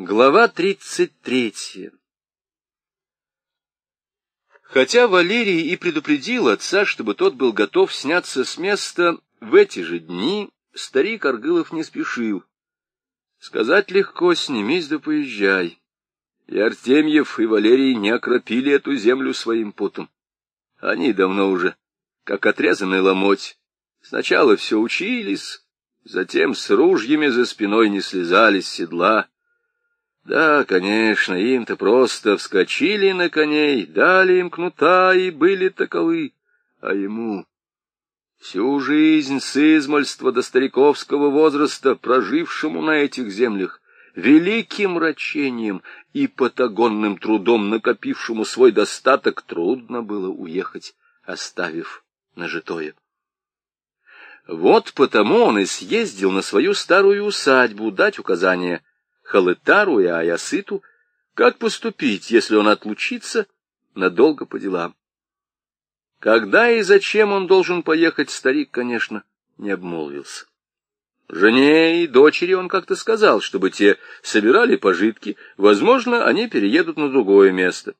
Глава тридцать третья Хотя Валерий и предупредил отца, чтобы тот был готов сняться с места, в эти же дни старик Аргылов не спешил. Сказать легко, снимись да поезжай. И Артемьев, и Валерий не окропили эту землю своим потом. Они давно уже, как отрезанный ломоть, сначала все учились, затем с ружьями за спиной не слезали с седла, да, конечно, им-то просто вскочили на коней, дали им кнута и были таковы, а ему всю жизнь с измольства до стариковского возраста, прожившему на этих землях, великим рачением и патагонным трудом накопившему свой достаток, трудно было уехать, оставив нажитое. Вот потому он и съездил на свою старую усадьбу дать указания Халытару и Аясыту, как поступить, если он отлучится надолго по делам. Когда и зачем он должен поехать, старик, конечно, не обмолвился. Жене и дочери он как-то сказал, чтобы те собирали пожитки, возможно, они переедут на другое место.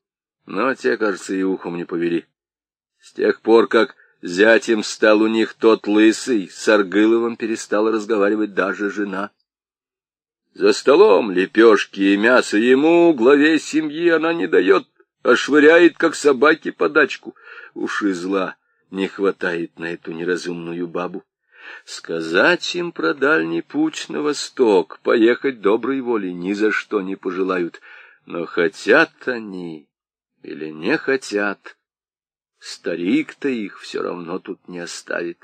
Но те, кажется, и ухом не повели. С тех пор, как зятем стал у них тот лысый, с Аргыловым перестала разговаривать даже жена. За столом лепешки и мясо ему, главе семьи, она не дает, а швыряет, как собаки, подачку. Уж и зла не хватает на эту неразумную бабу. Сказать им про дальний путь на восток, поехать доброй волей ни за что не пожелают. Но хотят они или не хотят, старик-то их все равно тут не оставит.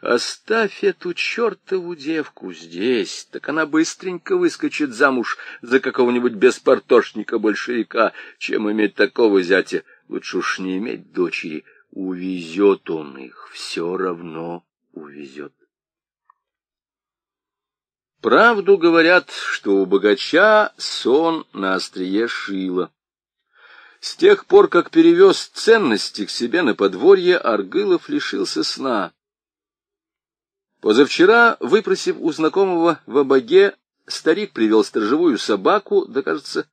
Оставь эту чертову девку здесь, так она быстренько выскочит замуж за какого-нибудь беспортошника-большевика, чем иметь такого зятя. Лучше уж не иметь дочери. Увезет он их, все равно увезет. Правду говорят, что у богача сон на острие шила. С тех пор, как перевез ценности к себе на подворье, Аргылов лишился сна. Позавчера, выпросив у знакомого в обоге, старик привел сторожевую собаку, да, кажется,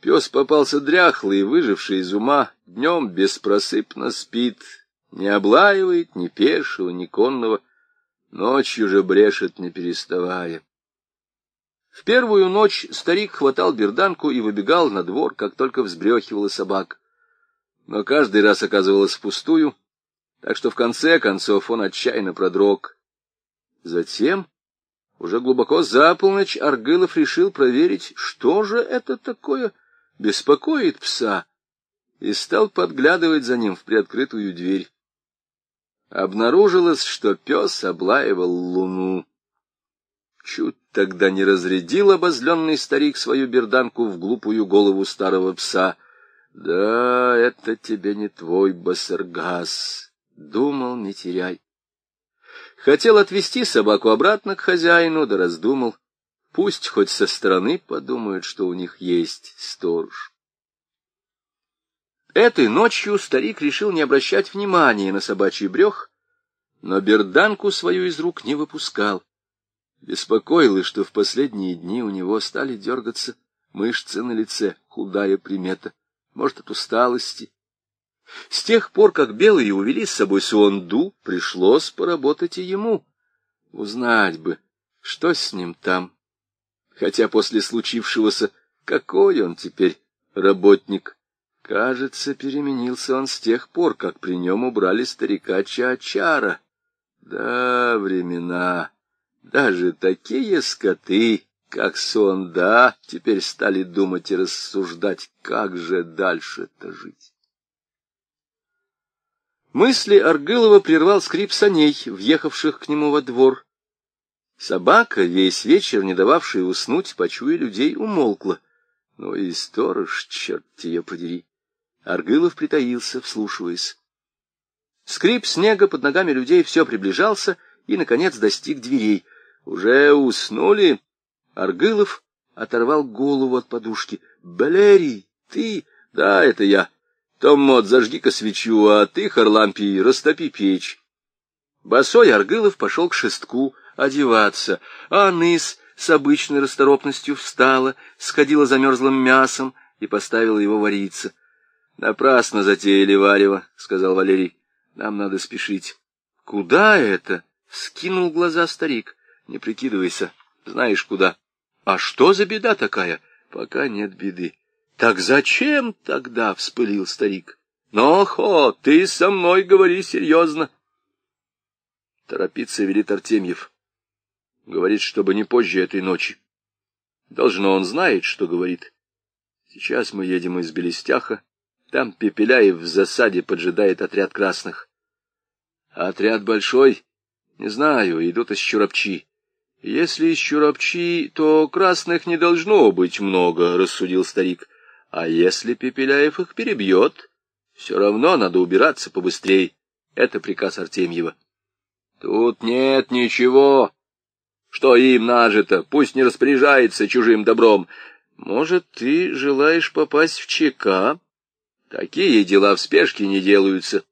пес попался дряхлый, выживший из ума, днем беспросыпно спит, не облаивает ни пешего, ни конного, ночью же брешет, не переставая. В первую ночь старик хватал берданку и выбегал на двор, как только взбрехивала собак. Но каждый раз оказывалось впустую, так что в конце концов он отчаянно продрог. Затем, уже глубоко за полночь, Аргылов решил проверить, что же это такое беспокоит пса, и стал подглядывать за ним в приоткрытую дверь. Обнаружилось, что пес облаивал луну. Чуть тогда не разрядил обозленный старик свою берданку в глупую голову старого пса. «Да, это тебе не твой басаргас», — думал не теряй. Хотел отвезти собаку обратно к хозяину, да раздумал. Пусть хоть со стороны подумают, что у них есть сторож. Этой ночью старик решил не обращать внимания на собачий брех, но берданку свою из рук не выпускал. Беспокоило, что в последние дни у него стали дергаться мышцы на лице, худая примета, может, от усталости, с тех пор, как белые увели с собой Суонду, пришлось поработать и ему. Узнать бы, что с ним там. Хотя после случившегося, какой он теперь работник. Кажется, переменился он с тех пор, как при нем убрали старика Чачара. Да, времена, даже такие скоты, как Сонда, теперь стали думать и рассуждать, как же дальше-то жить. Мысли Аргылова прервал скрип саней, въехавших к нему во двор. Собака, весь вечер не дававшая уснуть, почуя людей, умолкла. Ну и сторож, черт ее подери. Аргылов притаился, вслушиваясь. Скрип снега под ногами людей все приближался и, наконец, достиг дверей. Уже уснули. Аргылов оторвал голову от подушки. «Балерий, ты?» «Да, это я. Том, мод, зажги-ка свечу, а ты, Харлампий, растопи печь. Босой Аргылов пошел к шестку одеваться, а Ныс с обычной расторопностью встала, сходила за мерзлым мясом и поставила его вариться. — Напрасно затеяли варево, — сказал Валерий. — Нам надо спешить. — Куда это? — скинул глаза старик. — Не прикидывайся. Знаешь, куда. — А что за беда такая? — Пока нет беды. — Так зачем тогда? — вспылил старик. — Но, хо, ты со мной говори серьезно. Торопиться велит Артемьев. Говорит, чтобы не позже этой ночи. Должно, он знает, что говорит. Сейчас мы едем из Белестяха. Там Пепеляев в засаде поджидает отряд красных. А отряд большой? Не знаю, идут из Чурапчи. Если из Чурапчи, то красных не должно быть много, рассудил старик. А если Пепеляев их перебьет, все равно надо убираться побыстрей. Это приказ Артемьева. Тут нет ничего, что им нажито, пусть не распоряжается чужим добром. Может, ты желаешь попасть в ЧК? Такие дела в спешке не делаются.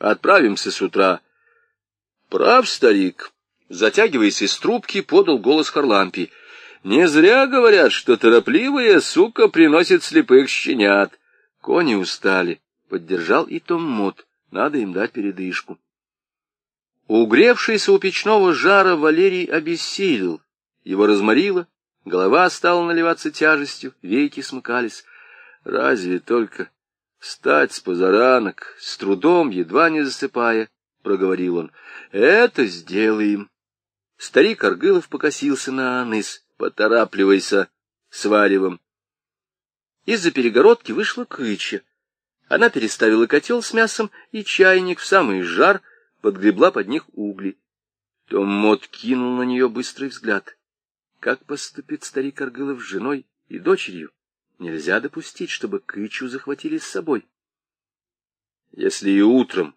Отправимся с утра. Прав, старик. Затягиваясь из трубки, подал голос Харлампий. Не зря говорят, что торопливая сука приносит слепых щенят. Кони устали. Поддержал и Том Мот. Надо им дать передышку. Угревшийся у печного жара Валерий обессилел, его разморило, голова стала наливаться тяжестью, веки смыкались. Разве только встать с позаранок, с трудом, едва не засыпая, — проговорил он. — Это сделаем. Старик Аргылов покосился на Аныс. Поторапливайся с варевом. Из-за перегородки вышла кыча. Она переставила котел с мясом и чайник в самый жар — подгребла под них угли. Том Мот кинул на нее быстрый взгляд. Как поступит старик Аргылов с женой и дочерью? Нельзя допустить, чтобы Кычу захватили с собой. Если и утром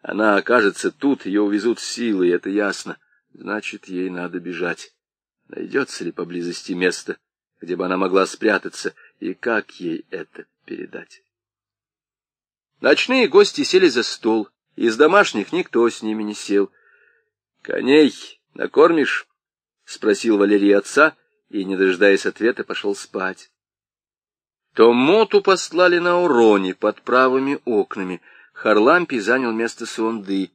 она окажется тут, ее увезут силой, это ясно. Значит, ей надо бежать. Найдется ли поблизости место, где бы она могла спрятаться, и как ей это передать? Ночные гости сели за стол. Из домашних никто с ними не сел. — Коней накормишь? — спросил Валерий отца, и, не дожидаясь ответа, пошел спать. То Моту послали на уроне под правыми окнами. Харлампий занял место Суонды.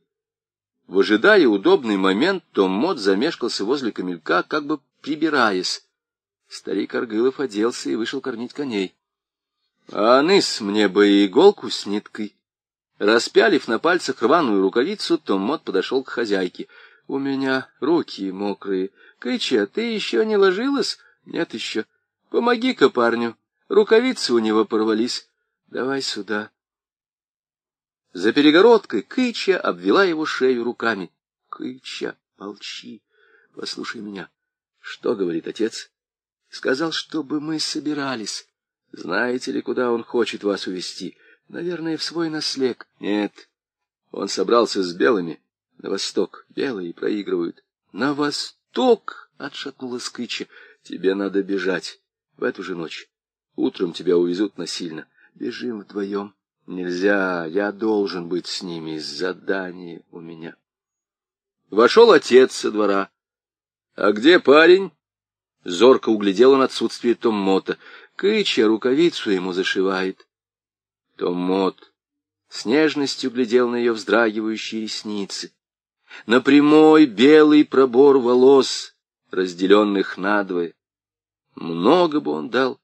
Выжидая удобный момент, Том Мот замешкался возле камелька, как бы прибираясь. Старик Аргылов оделся и вышел кормить коней. — А ныс мне бы иголку с ниткой, Распялив на пальцах рваную рукавицу, Том Мот подошел к хозяйке. — У меня руки мокрые. Кыча, ты еще не ложилась? — Нет еще. — Помоги-ка парню. Рукавицы у него порвались. Давай сюда. За перегородкой Кыча обвела его шею руками. — Кыча, молчи. Послушай меня. — Что говорит отец? — Сказал, чтобы мы собирались. Знаете ли, куда он хочет вас увезти? — Наверное, в свой наслег. Нет, он собрался с белыми на восток. Белые проигрывают. На восток, отшатнулась Кыча. Тебе надо бежать в эту же ночь. Утром тебя увезут насильно. Бежим вдвоем. Нельзя, я должен быть с ними. Задание у меня. Вошел отец со двора. А где парень? Зорко углядел он отсутствие Томмота. Кыча рукавицу ему зашивает то Мот с нежностью глядел на ее вздрагивающие ресницы, на прямой белый пробор волос, разделенных надвое. Много бы он дал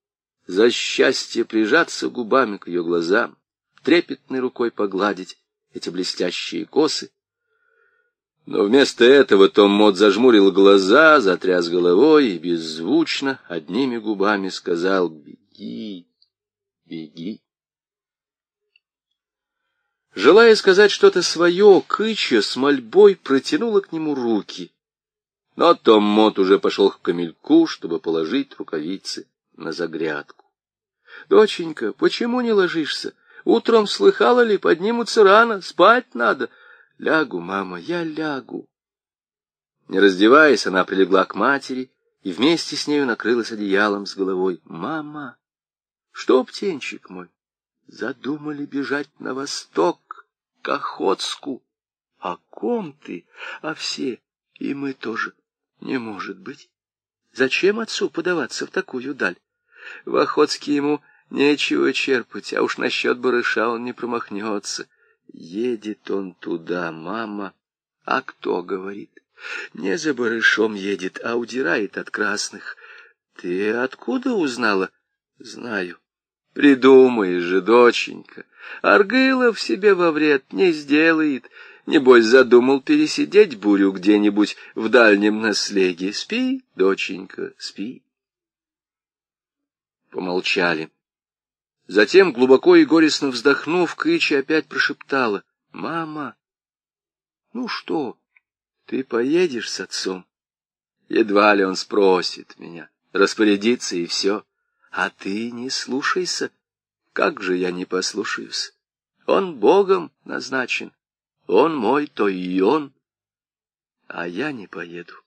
за счастье прижаться губами к ее глазам, трепетной рукой погладить эти блестящие косы. Но вместо этого Том Мот зажмурил глаза, затряс головой и беззвучно одними губами сказал «Беги, беги». Желая сказать что-то свое, Кыча с мольбой протянула к нему руки. Но Том Мот уже пошел к камельку, чтобы положить рукавицы на загрядку. — Доченька, почему не ложишься? Утром слыхала ли, поднимутся рано, спать надо. — Лягу, мама, я лягу. Не раздеваясь, она прилегла к матери и вместе с нею накрылась одеялом с головой. — Мама! Что, птенчик мой? Задумали бежать на восток, к Охотску. О ком ты? А все, и мы тоже. Не может быть. Зачем отцу подаваться в такую даль? В Охотске ему нечего черпать, а уж насчет барыша он не промахнется. Едет он туда, мама. А кто говорит? Не за барышом едет, а удирает от красных. Ты откуда узнала? Знаю. Придумаешь же, доченька. Аргылов себе во вред не сделает. Небось, задумал пересидеть бурю где-нибудь в дальнем наслеге. Спи, доченька, спи. Помолчали. Затем, глубоко и горестно вздохнув, Кыча опять прошептала. — Мама, ну что, ты поедешь с отцом? Едва ли он спросит меня, распорядиться и все. А ты не слушайся. Как же я не послушаюсь? Он Богом назначен. Он мой, то и он. А я не поеду.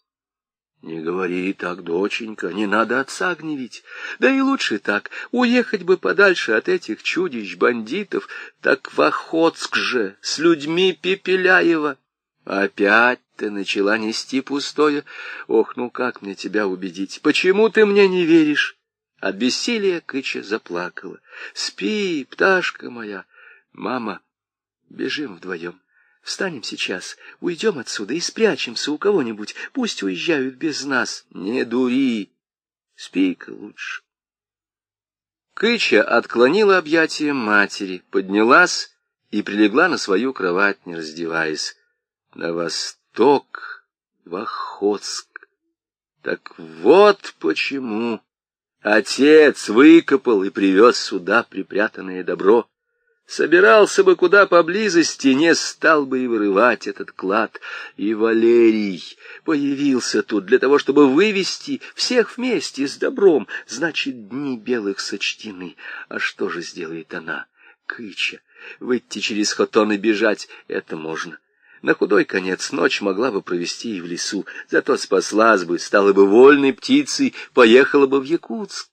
Не говори так, доченька, не надо отца гневить. Да и лучше так, уехать бы подальше от этих чудищ, бандитов, так в Охотск же, с людьми Пепеляева. Опять ты начала нести пустое. Ох, ну как мне тебя убедить? Почему ты мне не веришь? От бессилия Кыча заплакала. Спи, пташка моя. Мама, бежим вдвоем. Встанем сейчас, уйдем отсюда и спрячемся у кого-нибудь. Пусть уезжают без нас. Не дури. Спи-ка лучше. Кыча отклонила объятия матери, поднялась и прилегла на свою кровать, не раздеваясь. На восток, в Охотск. Так вот почему отец выкопал и привез сюда припрятанное добро. Собирался бы куда поблизости, не стал бы и вырывать этот клад. И Валерий появился тут для того, чтобы вывести всех вместе с добром. Значит, дни белых сочтены. А что же сделает она, Кыча? Выйти через хотон и бежать — это можно. На худой конец ночь могла бы провести и в лесу, зато спаслась бы, стала бы вольной птицей, поехала бы в Якутск.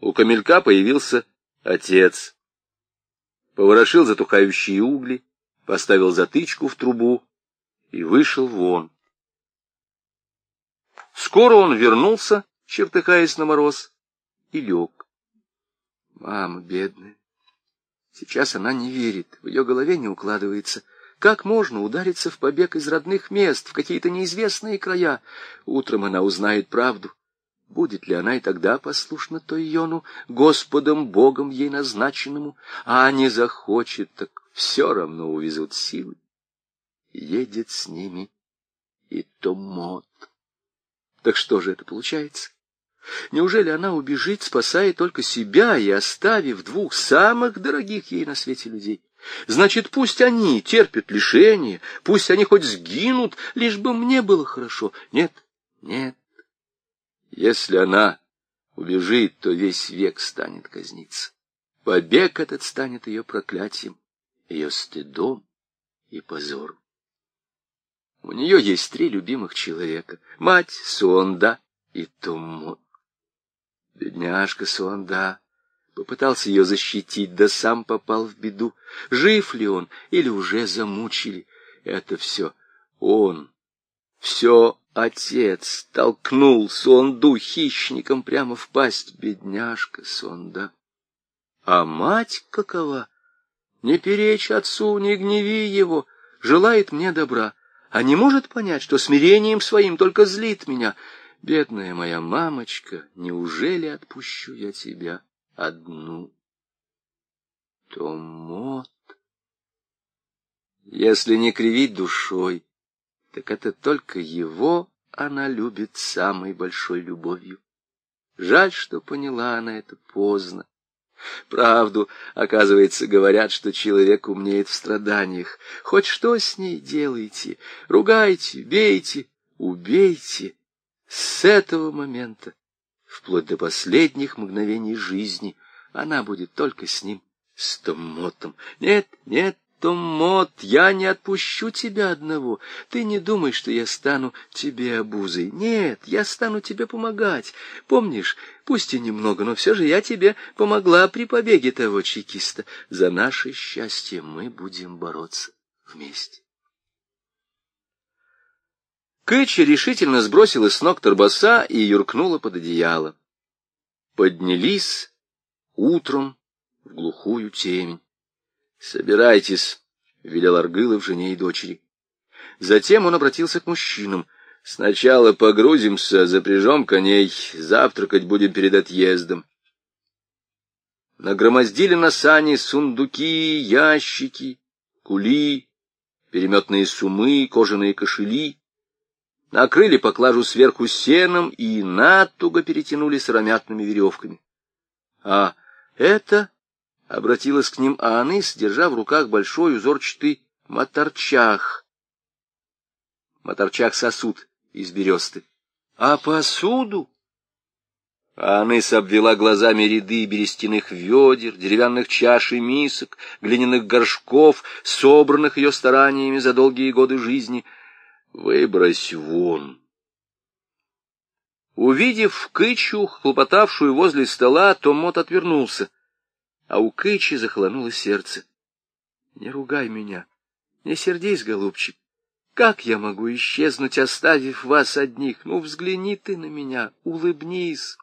У камелька появился отец поворошил затухающие угли, поставил затычку в трубу и вышел вон. Скоро он вернулся, чертыхаясь на мороз, и лег. Мама бедная. Сейчас она не верит, в ее голове не укладывается. Как можно удариться в побег из родных мест, в какие-то неизвестные края? Утром она узнает правду. Будет ли она и тогда послушна Тойону, Господом Богом ей назначенному, а не захочет, так все равно увезут силы. Едет с ними и Томот. Так что же это получается? Неужели она убежит, спасая только себя и оставив двух самых дорогих ей на свете людей? Значит, пусть они терпят лишения, пусть они хоть сгинут, лишь бы мне было хорошо. Нет, нет, если она убежит, то весь век станет казниться. Побег этот станет ее проклятием, ее стыдом и позором. У нее есть три любимых человека — мать Суонда и Туммот. Бедняжка Суонда попытался ее защитить, да сам попал в беду. Жив ли он или уже замучили? Это все он, все Отец толкнул Сонду хищником прямо в пасть, бедняжка Сонда. А мать какова? Не перечь отцу, не гневи его, желает мне добра, а не может понять, что смирением своим только злит меня. Бедная моя мамочка, неужели отпущу я тебя одну? Томот. Если не кривить душой, так это только его она любит самой большой любовью. Жаль, что поняла она это поздно. Правду, оказывается, говорят, что человек умнеет в страданиях. Хоть что с ней делайте, ругайте, бейте, убейте. С этого момента, вплоть до последних мгновений жизни, она будет только с ним, с Томотом. Нет, нет, том, Мот, я не отпущу тебя одного. Ты не думай, что я стану тебе обузой. Нет, я стану тебе помогать. Помнишь, пусть и немного, но все же я тебе помогла при побеге того чекиста. За наше счастье мы будем бороться вместе. Кыча решительно сбросила с ног торбоса и юркнула под одеяло. Поднялись утром в глухую темень. «Собирайтесь», — велел Аргылов жене и дочери. Затем он обратился к мужчинам. «Сначала погрузимся, запряжем коней, завтракать будем перед отъездом». Нагромоздили на сани сундуки, ящики, кули, переметные сумы, кожаные кошели, накрыли поклажу сверху сеном и натуго перетянули сыромятными веревками. А это обратилась к ним Ааныс, держа в руках большой узорчатый моторчах. Моторчах сосуд из бересты. А посуду? Ааныс обвела глазами ряды берестяных ведер, деревянных чаш и мисок, глиняных горшков, собранных ее стараниями за долгие годы жизни. Выбрось вон! Увидев Кычу, хлопотавшую возле стола, Томот отвернулся а у Кычи захолонуло сердце. Не ругай меня, не сердись, голубчик. Как я могу исчезнуть, оставив вас одних? Ну, взгляни ты на меня, улыбнись.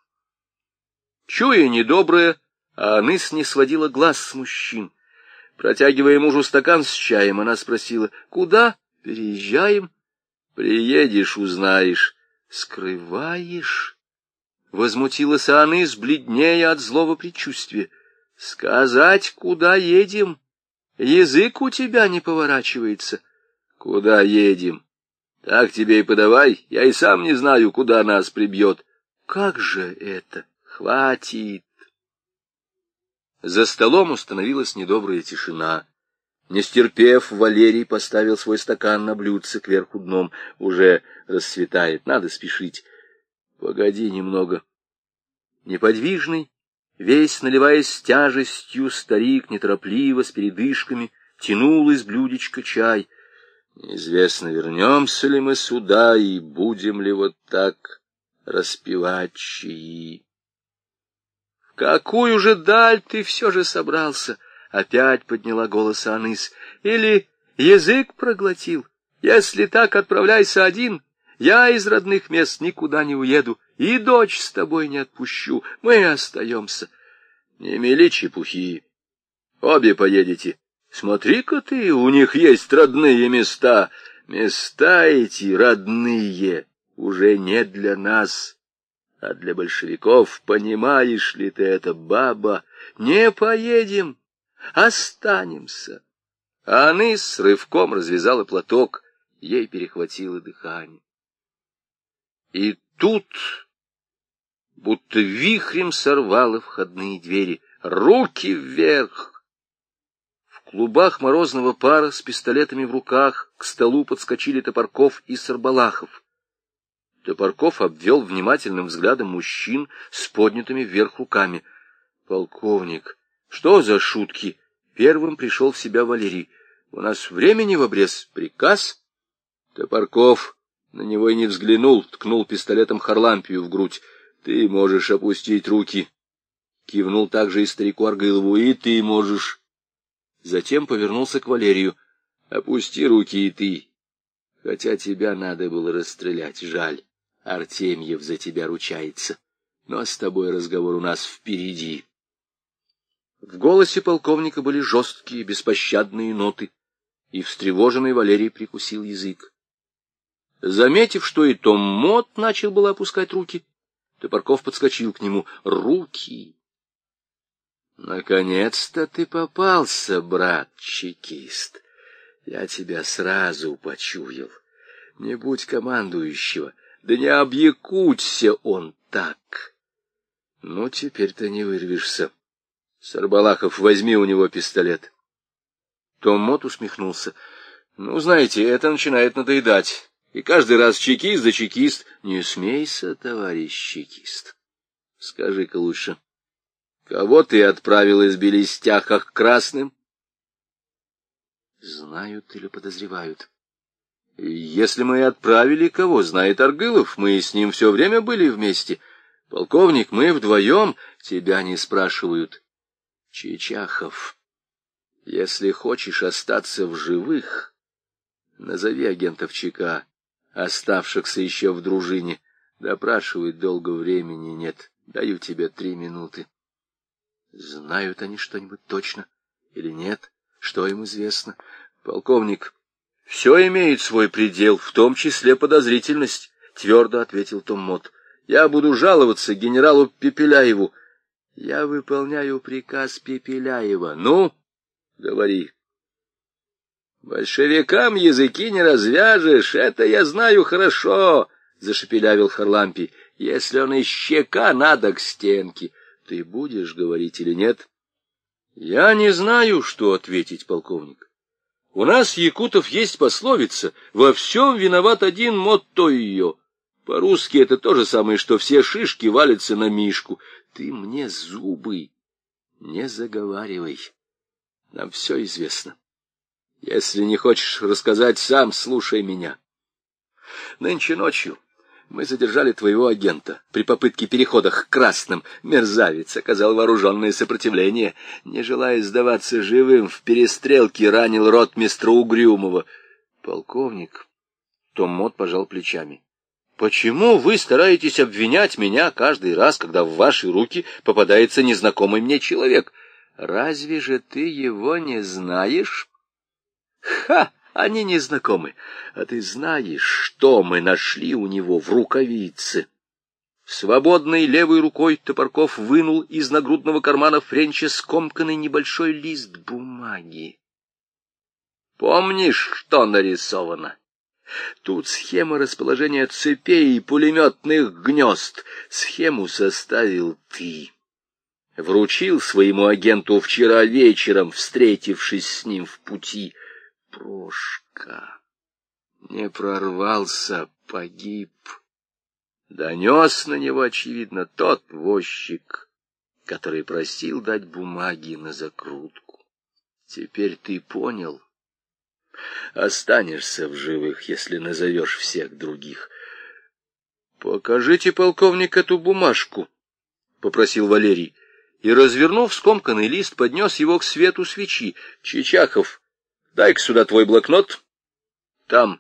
Чуя недоброе, а Аныс не сводила глаз с мужчин. Протягивая мужу стакан с чаем, она спросила, «Куда? Переезжаем?» «Приедешь, узнаешь». «Скрываешь?» Возмутилась Аныс, бледнее от злого предчувствия. Сказать, куда едем? Язык у тебя не поворачивается. Куда едем? Так тебе и подавай, я и сам не знаю, куда нас прибьет. Как же это? Хватит. За столом установилась недобрая тишина. Не стерпев, Валерий поставил свой стакан на блюдце кверху дном. Уже расцветает, надо спешить. Погоди немного. Неподвижный, Весь, наливаясь тяжестью, старик неторопливо, с передышками, тянул из блюдечка чай. Неизвестно, вернемся ли мы сюда и будем ли вот так распевать чаи. — В какую же даль ты все же собрался? — опять подняла голос Аныс. — Или язык проглотил? Если так, отправляйся один. Я из родных мест никуда не уеду и дочь с тобой не отпущу, мы остаемся. Не мели чепухи, обе поедете. Смотри-ка ты, у них есть родные места. Места эти родные уже не для нас, а для большевиков. Понимаешь ли ты это, баба? Не поедем, останемся. А Аныс с рывком развязала платок, ей перехватило дыхание. И тут будто вихрем сорвало входные двери. Руки вверх! В клубах морозного пара с пистолетами в руках к столу подскочили Топорков и Сарбалахов. Топорков обвел внимательным взглядом мужчин с поднятыми вверх руками. — Полковник, что за шутки? Первым пришел в себя Валерий. — У нас времени в обрез. Приказ? Топорков на него и не взглянул, ткнул пистолетом Харлампию в грудь. Ты можешь опустить руки. Кивнул также и старику Аргылову. И ты можешь. Затем повернулся к Валерию. Опусти руки и ты. Хотя тебя надо было расстрелять, жаль. Артемьев за тебя ручается. Но с тобой разговор у нас впереди. В голосе полковника были жесткие, беспощадные ноты, и встревоженный Валерий прикусил язык. Заметив, что и Том Мот начал было опускать руки, Топорков подскочил к нему. «Руки!» «Наконец-то ты попался, брат-чекист! Я тебя сразу почуял. Не будь командующего, да не объякуться он так! Ну, теперь ты не вырвешься. Сарбалахов, возьми у него пистолет». Том Мот усмехнулся. «Ну, знаете, это начинает надоедать. И каждый раз чекист за чекист. Не смейся, товарищ чекист. Скажи-ка лучше, кого ты отправил из Белестяха к красным? Знают или подозревают. Если мы отправили кого, знает Аргылов, мы с ним все время были вместе. Полковник, мы вдвоем, тебя не спрашивают. Чечахов, если хочешь остаться в живых, назови агентов ЧК оставшихся еще в дружине. Допрашивать долго времени нет. Даю тебе три минуты. Знают они что-нибудь точно или нет? Что им известно? Полковник, все имеет свой предел, в том числе подозрительность, твердо ответил Том Мот. Я буду жаловаться генералу Пепеляеву. Я выполняю приказ Пепеляева. Ну, говори. Большевикам языки не развяжешь, это я знаю хорошо, зашепелявил Харлампий. Если он из щека, надо к стенке. Ты будешь говорить или нет? Я не знаю, что ответить, полковник. У нас, якутов, есть пословица «Во всем виноват один мотто ее». По-русски это то же самое, что все шишки валятся на мишку. Ты мне зубы не заговаривай. Нам все известно. Если не хочешь рассказать сам, слушай меня. Нынче ночью мы задержали твоего агента при попытке перехода к красным. Мерзавец оказал вооруженное сопротивление. Не желая сдаваться живым, в перестрелке ранил ротмистра Угрюмова. Полковник Том Мот пожал плечами. Почему вы стараетесь обвинять меня каждый раз, когда в ваши руки попадается незнакомый мне человек? Разве же ты его не знаешь? Ха! Они не знакомы. А ты знаешь, что мы нашли у него в рукавице? Свободной левой рукой Топорков вынул из нагрудного кармана Френча скомканный небольшой лист бумаги. Помнишь, что нарисовано? Тут схема расположения цепей и пулеметных гнезд. Схему составил ты. Вручил своему агенту вчера вечером, встретившись с ним в пути — Прошка. Не прорвался, погиб. Донес на него, очевидно, тот возчик, который просил дать бумаги на закрутку. Теперь ты понял. Останешься в живых, если назовешь всех других. — Покажите, полковник, эту бумажку, — попросил Валерий, и, развернув скомканный лист, поднес его к свету свечи. Чичахов Дай-ка сюда твой блокнот. Там.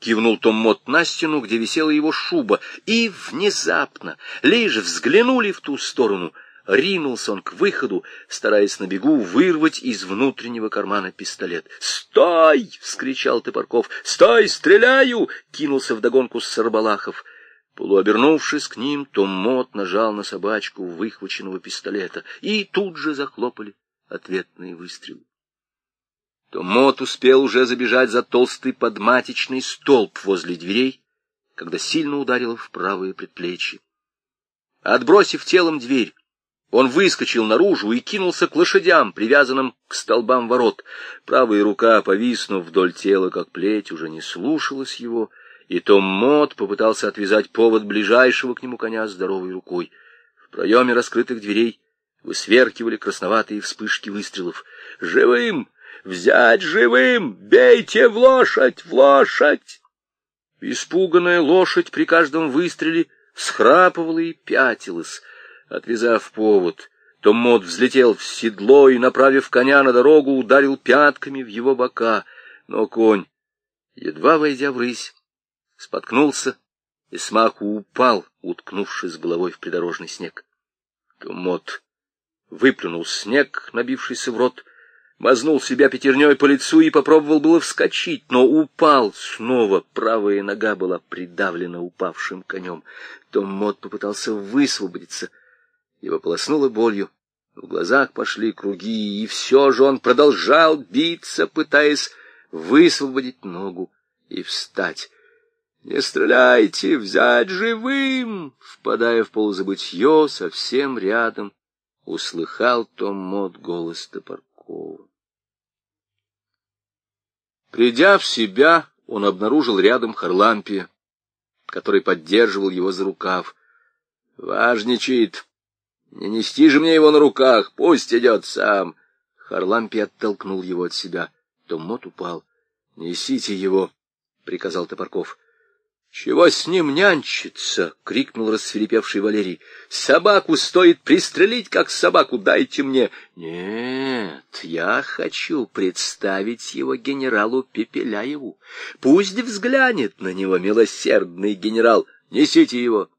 Кивнул Том Мот на стену, где висела его шуба, и внезапно, лишь взглянули в ту сторону, ринулся он к выходу, стараясь на бегу вырвать из внутреннего кармана пистолет. «Стой!» — вскричал Топорков. «Стой! Стреляю!» — кинулся вдогонку Сарбалахов. Полуобернувшись к ним, Том Мот нажал на собачку выхваченного пистолета, и тут же захлопали ответные выстрелы то Мот успел уже забежать за толстый подматичный столб возле дверей, когда сильно ударило в правое предплечье. Отбросив телом дверь, он выскочил наружу и кинулся к лошадям, привязанным к столбам ворот. Правая рука, повиснув вдоль тела, как плеть, уже не слушалась его, и Том Мот попытался отвязать повод ближайшего к нему коня здоровой рукой. В проеме раскрытых дверей высверкивали красноватые вспышки выстрелов. «Живым! Взять живым! Бейте в лошадь! В лошадь!» Испуганная лошадь при каждом выстреле схрапывала и пятилась. Отвязав повод, Том Мот взлетел в седло и, направив коня на дорогу, ударил пятками в его бока. Но конь, едва войдя в рысь, споткнулся и смаху упал, уткнувшись головой в придорожный снег. Том Мот выплюнул снег, набившийся в рот, мазнул себя пятерней по лицу и попробовал было вскочить, но упал снова. Правая нога была придавлена упавшим конем. Том Мот попытался высвободиться. Его полоснуло болью. В глазах пошли круги, и все же он продолжал биться, пытаясь высвободить ногу и встать. «Не стреляйте! Взять живым!» Впадая в полузабытье, совсем рядом, услыхал Том Мот голос Топоркова. Придя в себя, он обнаружил рядом Харлампия, который поддерживал его за рукав. «Важничает! Не нести же мне его на руках! Пусть идет сам!» Харлампий оттолкнул его от себя. Том Мот упал. «Несите его!» — приказал Топорков. Чего с ним нянчиться? — крикнул рассверепевший Валерий. — Собаку стоит пристрелить, как собаку, дайте мне. — Нет, я хочу представить его генералу Пепеляеву. Пусть взглянет на него милосердный генерал. Несите его.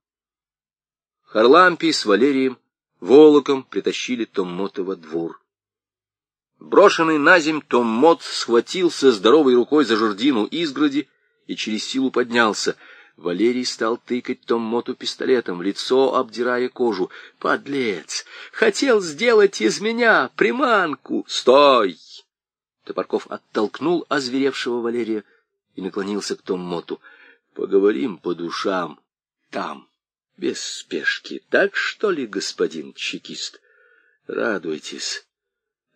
Харлампий с Валерием волоком притащили Томмота во двор. Брошенный на земь Томмот схватился здоровой рукой за жердину изгороди и через силу поднялся. Валерий стал тыкать Томмоту пистолетом в лицо, обдирая кожу. «Подлец! Хотел сделать из меня приманку! Стой!» Топорков оттолкнул озверевшего Валерия и наклонился к Томмоту. «Поговорим по душам там, без спешки. Так что ли, господин чекист? Радуйтесь!»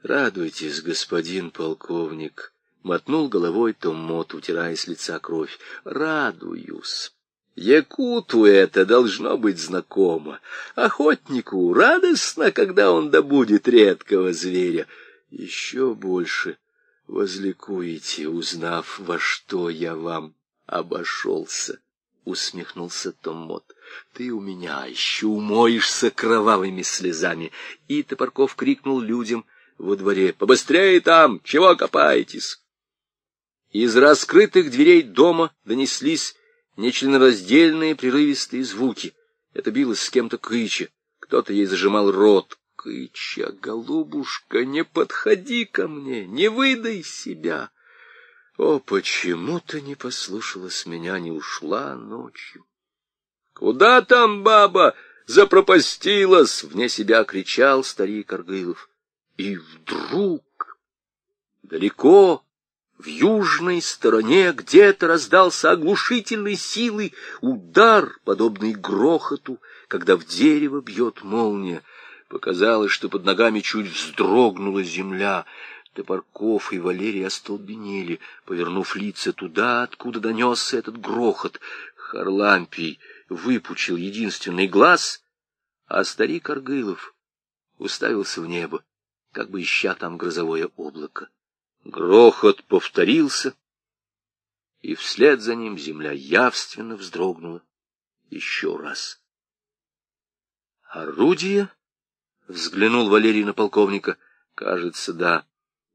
Радуйтесь, господин полковник, мотнул головой Томмот, утирая с лица кровь. Радуюсь. Якуту это должно быть знакомо. Охотнику радостно, когда он добудет редкого зверя. Еще больше возликуете, узнав, во что я вам обошелся. — усмехнулся Томмот. — Ты у меня еще умоешься кровавыми слезами. И Топорков крикнул людям, во дворе. «Побыстрее там! Чего копаетесь?» Из раскрытых дверей дома донеслись нечленораздельные прерывистые звуки. Это билось с кем-то Кыча. Кто-то ей зажимал рот. «Кыча, голубушка, не подходи ко мне, не выдай себя!» О, почему ты не послушалась меня, не ушла ночью? Куда там баба запропастилась? Вне себя кричал старик Аргылов. И вдруг далеко в южной стороне где-то раздался оглушительной силы удар, подобный грохоту, когда в дерево бьет молния. Показалось, что под ногами чуть вздрогнула земля. Топорков и Валерий остолбенели, повернув лица туда, откуда донесся этот грохот. Харлампий выпучил единственный глаз, а старик Аргылов уставился в небо как бы ища там грозовое облако. Грохот повторился, и вслед за ним земля явственно вздрогнула еще раз. «Орудие?» — взглянул Валерий на полковника. «Кажется, да».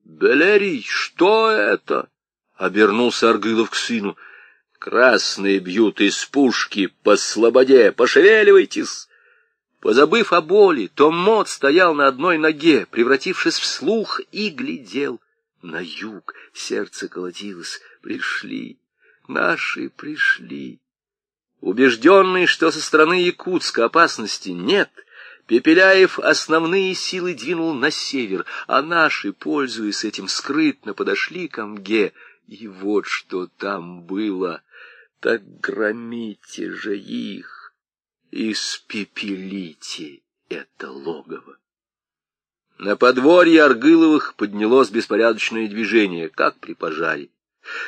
«Белерий, что это?» — обернулся Аргылов к сыну. «Красные бьют из пушки по слободе, пошевеливайтесь!» Позабыв о боли, Том Мот стоял на одной ноге, превратившись в слух, и глядел на юг. Сердце колотилось. Пришли, наши пришли. Убежденный, что со стороны Якутска опасности нет, Пепеляев основные силы двинул на север, а наши, пользуясь этим, скрытно подошли к Амге. И вот что там было. Так громите же их! испепелите это логово. На подворье Аргыловых поднялось беспорядочное движение, как при пожаре.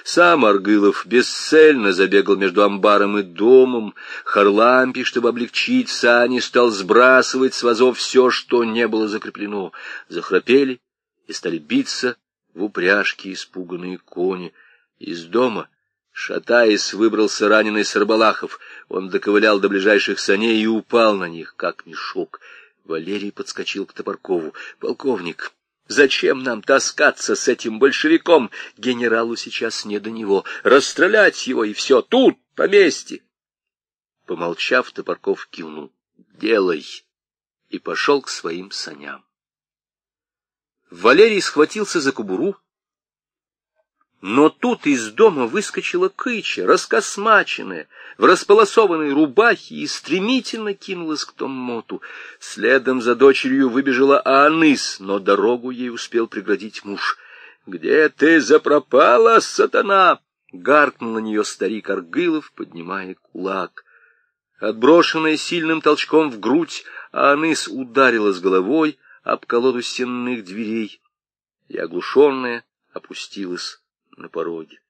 Сам Аргылов бесцельно забегал между амбаром и домом. Харлампий, чтобы облегчить сани, стал сбрасывать с вазов все, что не было закреплено. Захрапели и стали биться в упряжке испуганные кони. Из дома Шатаясь, выбрался раненый Сарбалахов. Он доковылял до ближайших саней и упал на них, как мешок. Валерий подскочил к Топоркову. — Полковник, зачем нам таскаться с этим большевиком? Генералу сейчас не до него. Расстрелять его и все, тут, по месте. Помолчав, Топорков кивнул. — Делай. И пошел к своим саням. Валерий схватился за кобуру, но тут из дома выскочила кыча, раскосмаченная, в располосованной рубахе и стремительно кинулась к Томмоту. Следом за дочерью выбежала Ааныс, но дорогу ей успел преградить муж. — Где ты запропала, сатана? — гаркнул на нее старик Аргылов, поднимая кулак. Отброшенная сильным толчком в грудь, Ааныс ударила с головой об колоду стенных дверей и, оглушенная, опустилась на пороге.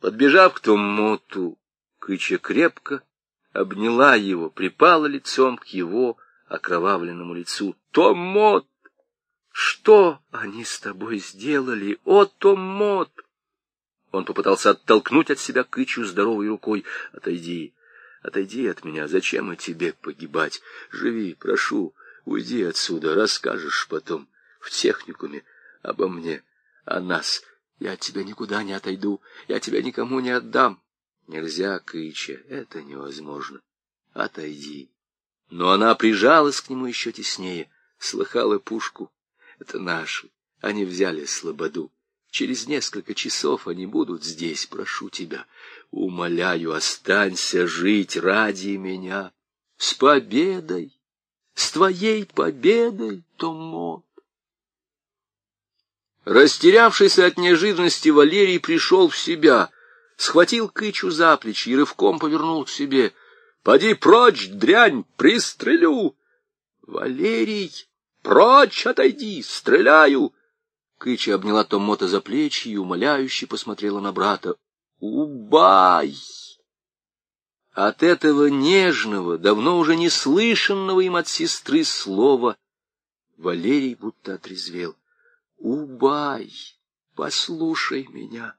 Подбежав к Томмоту, Кыча крепко обняла его, припала лицом к его окровавленному лицу. «Томмот! Что они с тобой сделали, о, Томмот?» Он попытался оттолкнуть от себя Кычу здоровой рукой. «Отойди, отойди от меня. Зачем и тебе погибать? Живи, прошу, уйди отсюда, расскажешь потом в техникуме обо мне, о нас. Я от тебя никуда не отойду, я тебя никому не отдам». «Нельзя, Кыча, это невозможно. Отойди». Но она прижалась к нему еще теснее, слыхала пушку. «Это наши, они взяли слободу». Через несколько часов они будут здесь, прошу тебя. Умоляю, останься жить ради меня. С победой, с твоей победой, Томо. Растерявшийся от неожиданности, Валерий пришел в себя, схватил Кычу за плечи и рывком повернул к себе. — Поди прочь, дрянь, пристрелю! — Валерий, прочь отойди, стреляю! Кыча обняла Томмота за плечи и умоляюще посмотрела на брата. «Убай!» От этого нежного, давно уже не слышанного им от сестры слова Валерий будто отрезвел. «Убай! Послушай меня!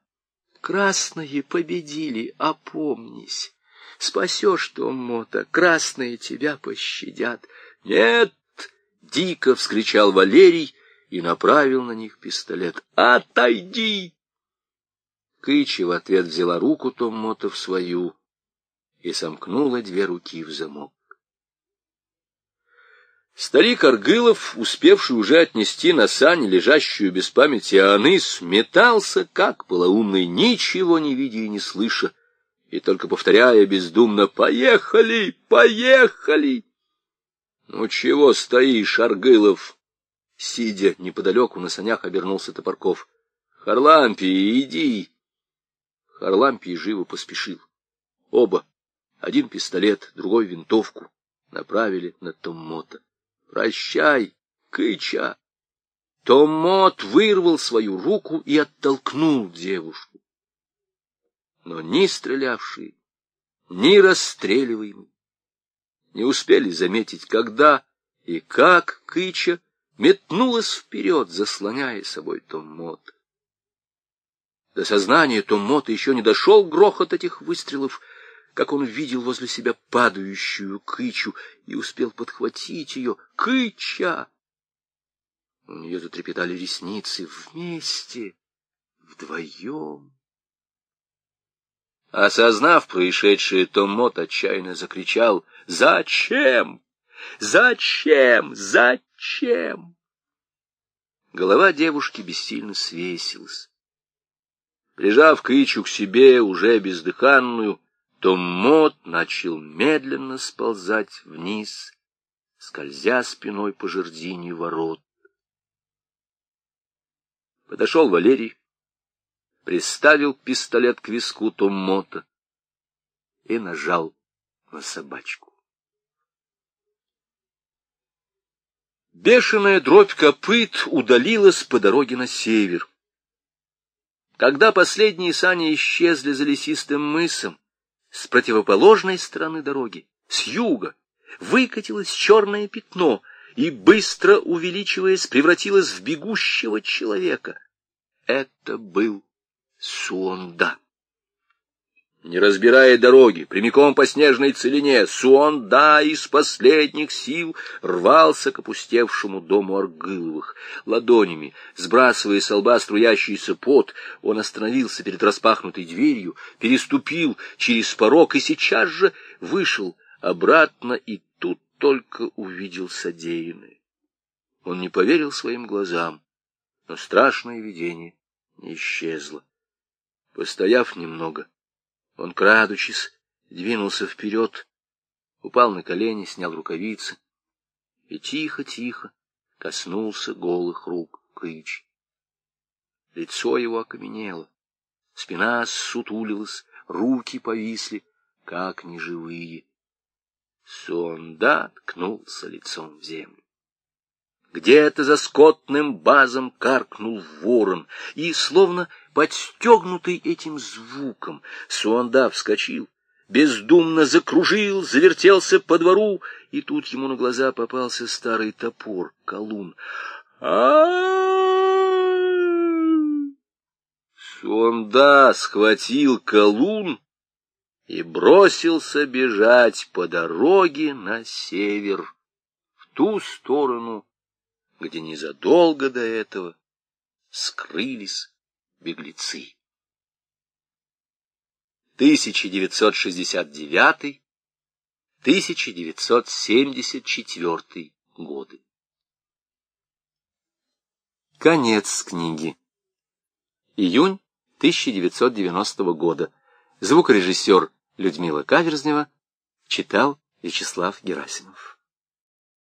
Красные победили, опомнись! Спасешь Томмота, красные тебя пощадят!» «Нет!» — дико вскричал Валерий — и направил на них пистолет. «Отойди!» Кычи в ответ взяла руку Томмота в свою и сомкнула две руки в замок. Старик Аргылов, успевший уже отнести на сани лежащую без памяти Аныс, метался, как полоумный, ничего не видя и не слыша, и только повторяя бездумно «Поехали! Поехали!» «Ну чего стоишь, Аргылов?» Сидя неподалеку на санях, обернулся Топорков. — Харлампий, иди! Харлампий живо поспешил. Оба, один пистолет, другой винтовку, направили на Томмота. — Прощай, Кыча! Томмот вырвал свою руку и оттолкнул девушку. Но ни стрелявшие, ни расстреливаемые не успели заметить, когда и как Кыча метнулась вперед, заслоняя собой Томмот. До сознания Томмота еще не дошел грохот этих выстрелов, как он видел возле себя падающую Кычу и успел подхватить ее. «Кыча!» У нее затрепетали ресницы вместе, вдвоем. Осознав происшедшее, Томмот отчаянно закричал «Зачем? Зачем? Зачем?» Чем? Голова девушки бессильно свесилась. Прижав Кычу к себе, уже бездыханную, Том Мот начал медленно сползать вниз, скользя спиной по жердине ворот. Подошел Валерий, приставил пистолет к виску Томмота и нажал на собачку. Бешеная дробь копыт удалилась по дороге на север. Когда последние сани исчезли за лесистым мысом, с противоположной стороны дороги, с юга, выкатилось черное пятно и, быстро увеличиваясь, превратилось в бегущего человека. Это был Суонда. Не разбирая дороги, прямиком по снежной целине, Суонда из последних сил рвался к опустевшему дому Аргыловых. Ладонями, сбрасывая с лба струящийся пот, он остановился перед распахнутой дверью, переступил через порог и сейчас же вышел обратно, и тут только увидел содеянное. Он не поверил своим глазам, но страшное видение не исчезло. Постояв немного, он, крадучись, двинулся вперед, упал на колени, снял рукавицы и тихо-тихо коснулся голых рук Кыч. Лицо его окаменело, спина сутулилась, руки повисли, как неживые. Сонда ткнулся лицом в землю. Где-то за скотным базом каркнул ворон, и, словно подстегнутый этим звуком, Суанда вскочил, бездумно закружил, завертелся по двору, и тут ему на глаза попался старый топор, колун. а Суонда схватил колун и бросился бежать по дороге на север, в ту сторону, где незадолго до этого скрылись беглецы. 1969-1974 годы. Конец книги. Июнь 1990 года. Звукорежиссер Людмила Каверзнева читал Вячеслав Герасимов.